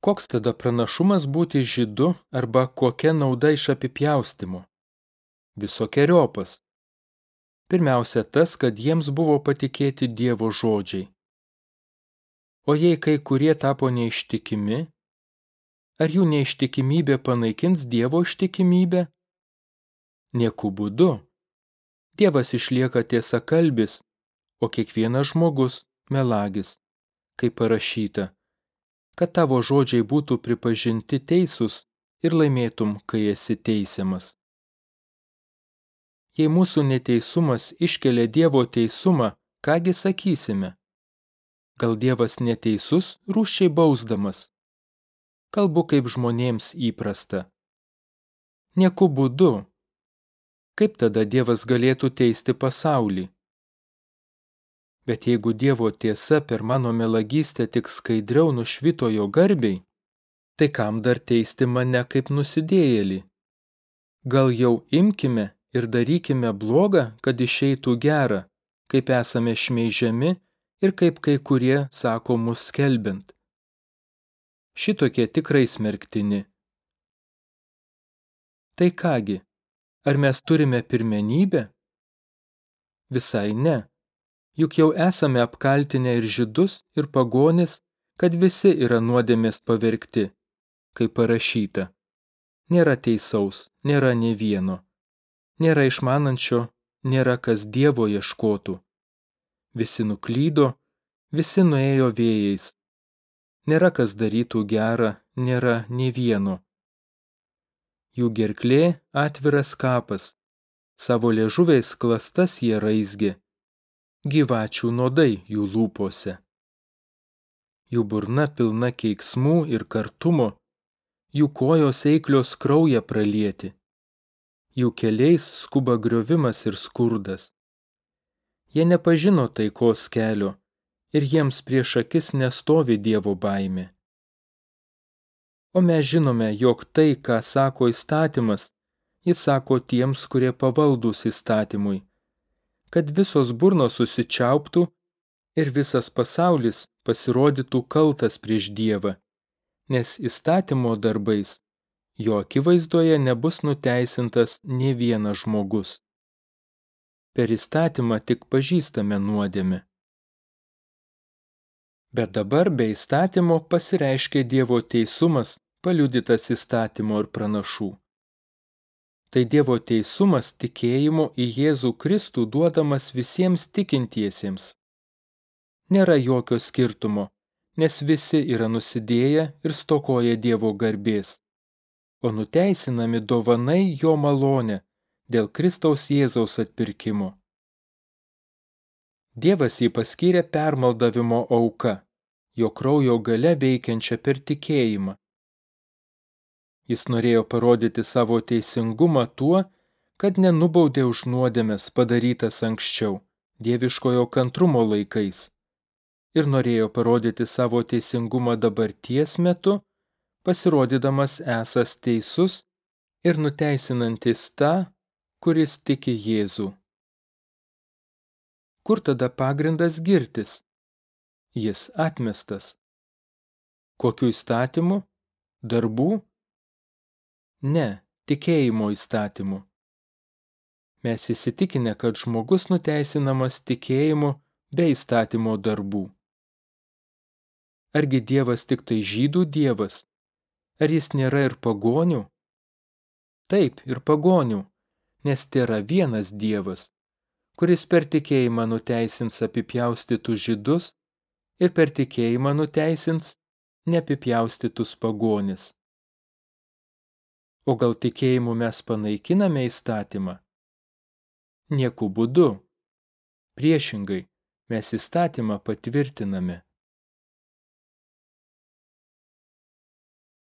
Koks tada pranašumas būti žydu arba kokia nauda iš apipjaustimo? Visokiojopas. Pirmiausia tas, kad jiems buvo patikėti Dievo žodžiai. O jei kai kurie tapo neištikimi, ar jų neištikimybė panaikins Dievo ištikimybę? Nieku būdu. Dievas išlieka tiesa kalbis, o kiekvienas žmogus melagis, kaip parašyta, kad tavo žodžiai būtų pripažinti teisūs ir laimėtum, kai esi teisiamas. Jei mūsų neteisumas iškelia Dievo teisumą, kągi sakysime? Gal Dievas neteisus, rūščiai bausdamas? Kalbu kaip žmonėms įprasta. Nieku būdu. Kaip tada Dievas galėtų teisti pasaulį? Bet jeigu Dievo tiesa per mano melagystę tik skaidriau nušvito jo garbiai, tai kam dar teisti mane kaip nusidėjėlį? Gal jau imkime ir darykime blogą, kad išeitų gera, kaip esame šmeižiami ir kaip kai kurie sako mus skelbint. Šitokie tikrai smerktini. Tai kągi, ar mes turime pirmenybę? Visai ne juk jau esame apkaltinę ir žydus, ir pagonis, kad visi yra nuodėmės pavergti, kaip parašyta. Nėra teisaus, nėra ne vieno. Nėra išmanančio, nėra kas Dievo ieškotų. Visi nuklydo, visi nuėjo vėjais. Nėra kas darytų gerą, nėra ne vieno. Jų gerklė atviras kapas, savo liežuviais klastas jie raizgė gyvačių nuodai jų lūpose. Jų burna pilna keiksmų ir kartumo, jų kojos eiklios kraują pralieti, jų keliais skuba griovimas ir skurdas. Jie nepažino taikos kelio ir jiems prieš akis nestovi Dievo baimė. O mes žinome, jog tai, ką sako įstatymas, jis sako tiems, kurie pavaldus įstatymui kad visos burnos susičiauptų ir visas pasaulis pasirodytų kaltas prieš Dievą, nes įstatymo darbais jo akivaizdoje nebus nuteisintas ne vienas žmogus. Per įstatymą tik pažįstame nuodėmę. Bet dabar be įstatymo pasireiškia Dievo teisumas, paliudytas įstatymo ir pranašų tai Dievo teisumas tikėjimo į Jėzų Kristų duodamas visiems tikintiesiems. Nėra jokio skirtumo, nes visi yra nusidėję ir stokoja Dievo garbės, o nuteisinami dovanai jo malonė dėl Kristaus Jėzaus atpirkimo. Dievas jį paskyrė permaldavimo auka, jo kraujo gale veikiančia per tikėjimą. Jis norėjo parodyti savo teisingumą tuo, kad nenubaudė už nuodėmės padarytas anksčiau, dieviškojo kantrumo laikais. Ir norėjo parodyti savo teisingumą dabarties metu, pasirodydamas esas teisus ir nuteisinantis tą, kuris tiki Jėzų. Kur tada pagrindas girtis? Jis atmestas. Kokiu įstatymu? Darbų? Ne, tikėjimo įstatymu. Mes įsitikinę, kad žmogus nuteisinamas tikėjimu be įstatymo darbų. Argi Dievas tik tai žydų Dievas? Ar jis nėra ir pagonių? Taip, ir pagonių, nes tai yra vienas Dievas, kuris per tikėjimą nuteisins apipjaustytus žydus ir per tikėjimą nuteisins neapipjaustytus pagonis. O gal tikėjimu mes panaikiname įstatymą? Nieku būdu. Priešingai, mes įstatymą patvirtiname.